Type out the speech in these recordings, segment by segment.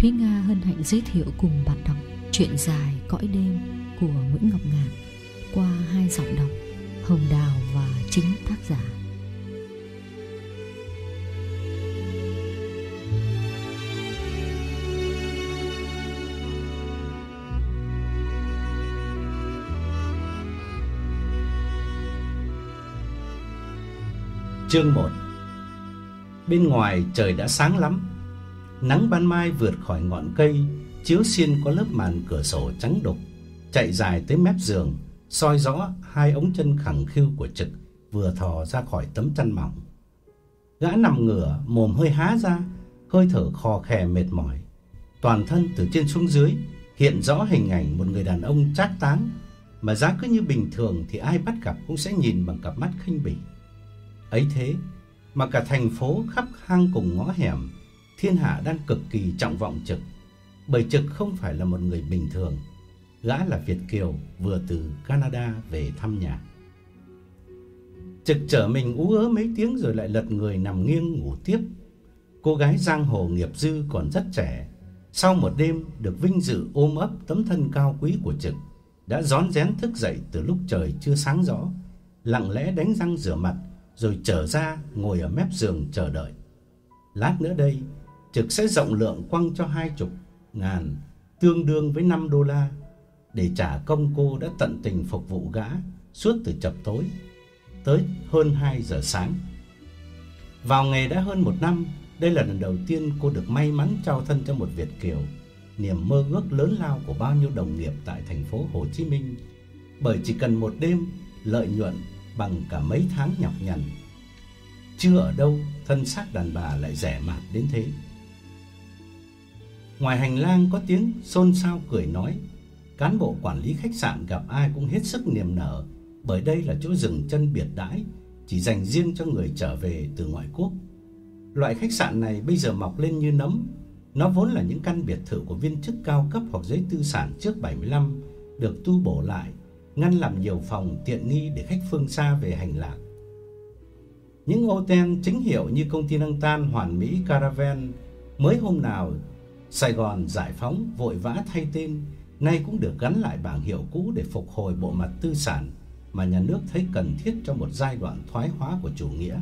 Thúy Nga hân hạnh giới thiệu cùng bạn đọc Chuyện dài cõi đêm của Nguyễn Ngọc Ngạn qua hai giọng đọc Hồng Đào và chính tác giả. Chương 1 Bên ngoài trời đã sáng lắm Nắng ban mai vượt khỏi ngọn cây Chiếu xuyên qua lớp màn cửa sổ trắng đục Chạy dài tới mép giường soi rõ hai ống chân khẳng khiu của Trực Vừa thò ra khỏi tấm chăn mỏng. Gã nằm ngửa Mồm hơi há ra Hơi thở khò khè mệt mỏi. Toàn thân từ trên xuống dưới Hiện rõ hình ảnh một người đàn ông trác táng Mà giá cứ như bình thường Thì ai bắt gặp cũng sẽ nhìn bằng cặp mắt khinh bỉ. Ấy thế mà cả thành phố khắp hang cùng ngõ hẻm, thiên hạ đang cực kỳ trọng vọng Trực. Bởi Trực không phải là một người bình thường, gã là Việt kiều vừa từ Canada về thăm nhà. Trực trở mình ú ớ mấy tiếng rồi lại lật người nằm nghiêng ngủ tiếp. Cô gái giang hồ nghiệp dư còn rất trẻ, sau một đêm được vinh dự ôm ấp tấm thân cao quý của Trực, đã rón rén thức dậy từ lúc trời chưa sáng rõ, lặng lẽ đánh răng rửa mặt rồi trở ra ngồi ở mép giường chờ đợi. Lát nữa đây, Trực sẽ rộng lượng quăng cho hai chục ngàn, tương đương với 5 đô la, để trả công cô đã tận tình phục vụ gã suốt từ chập tối tới hơn 2 giờ sáng. Vào nghề đã hơn một năm, đây là lần đầu tiên cô được may mắn trao thân cho một Việt kiều, niềm mơ ước lớn lao của bao nhiêu đồng nghiệp tại thành phố Hồ Chí Minh, bởi chỉ cần một đêm lợi nhuận bằng cả mấy tháng nhọc nhằn. Chưa ở đâu thân xác đàn bà lại rẻ mạt đến thế. Ngoài hành lang có tiếng xôn xao cười nói, cán bộ quản lý khách sạn gặp ai cũng hết sức niềm nở, bởi đây là chỗ dừng chân biệt đãi chỉ dành riêng cho người trở về từ ngoại quốc. Loại khách sạn này bây giờ mọc lên như nấm, nó vốn là những căn biệt thự của viên chức cao cấp hoặc giấy tư sản trước 75 được tu bổ lại ngăn làm nhiều phòng tiện nghi để khách phương xa về hành lạc. Những hotel chính hiệu như công ty năng tan Hoàn Mỹ Caravan mới hôm nào Sài Gòn giải phóng vội vã thay tên, nay cũng được gắn lại bảng hiệu cũ để phục hồi bộ mặt tư sản mà nhà nước thấy cần thiết trong một giai đoạn thoái hóa của chủ nghĩa.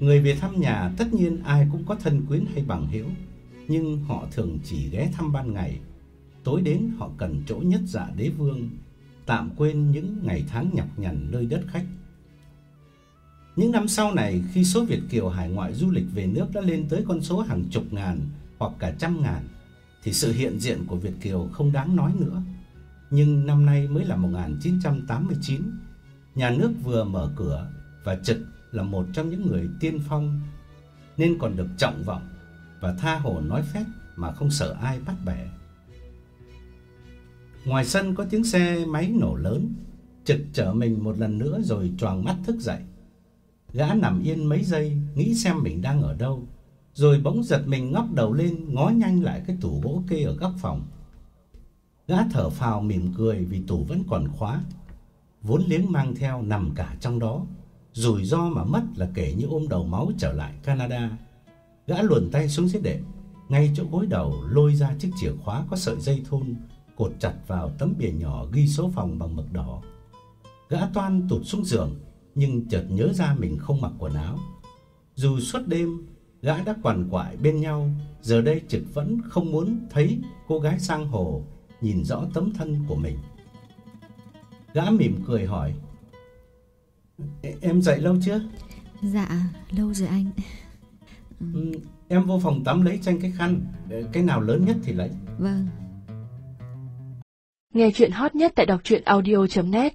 Người về thăm nhà tất nhiên ai cũng có thân quyến hay bằng hữu, nhưng họ thường chỉ ghé thăm ban ngày. Tối đến họ cần chỗ nhất dạ đế vương tạm quên những ngày tháng nhọc nhằn nơi đất khách. Những năm sau này khi số Việt kiều hải ngoại du lịch về nước đã lên tới con số hàng chục ngàn hoặc cả trăm ngàn thì sự hiện diện của Việt kiều không đáng nói nữa. Nhưng năm nay mới là 1989, nhà nước vừa mở cửa và Trực là một trong những người tiên phong nên còn được trọng vọng và tha hồ nói phép mà không sợ ai bắt bẻ. Ngoài sân có tiếng xe máy nổ lớn, Trực trở mình một lần nữa rồi choàng mắt thức dậy. Gã nằm yên mấy giây, nghĩ xem mình đang ở đâu, rồi bỗng giật mình ngóc đầu lên, ngó nhanh lại cái tủ gỗ kê ở góc phòng. Gã thở phào mỉm cười vì tủ vẫn còn khóa. Vốn liếng mang theo nằm cả trong đó, rủi ro mà mất là kể như ôm đầu máu trở lại Canada. Gã luồn tay xuống dưới đệm, ngay chỗ gối đầu lôi ra chiếc chìa khóa có sợi dây thun cột chặt vào tấm bìa nhỏ ghi số phòng bằng mực đỏ. Gã toan tụt xuống giường, nhưng chợt nhớ ra mình không mặc quần áo. Dù suốt đêm gã đã quằn quại bên nhau, giờ đây Trực vẫn không muốn thấy cô gái sang hồ nhìn rõ tấm thân của mình. Gã mỉm cười hỏi: "Em dậy lâu chưa?" Dạ, lâu rồi anh. Ừ, Em vô phòng tắm lấy tranh cái khăn Cái nào lớn nhất thì lấy Vâng Nghe chuyện hot nhất tại đọc truyện audio.net